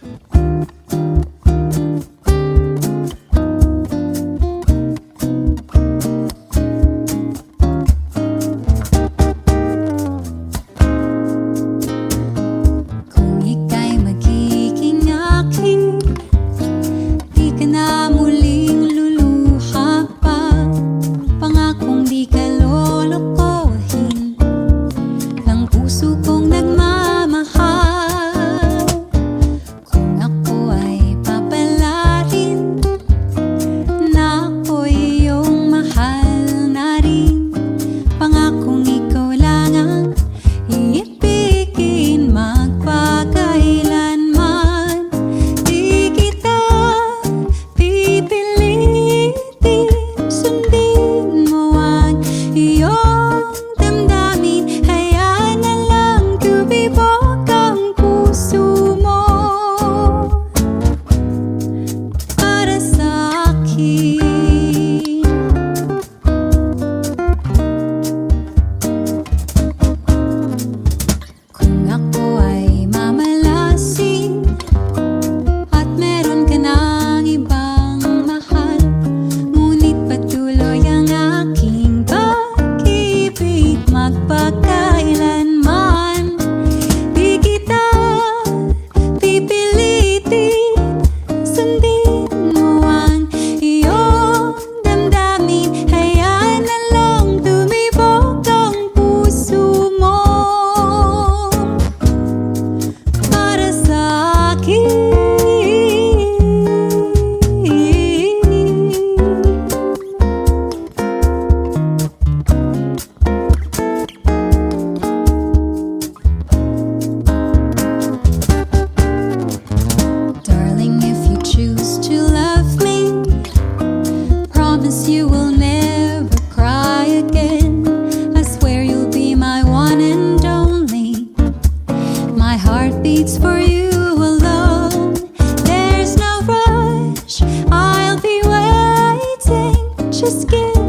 Kung just get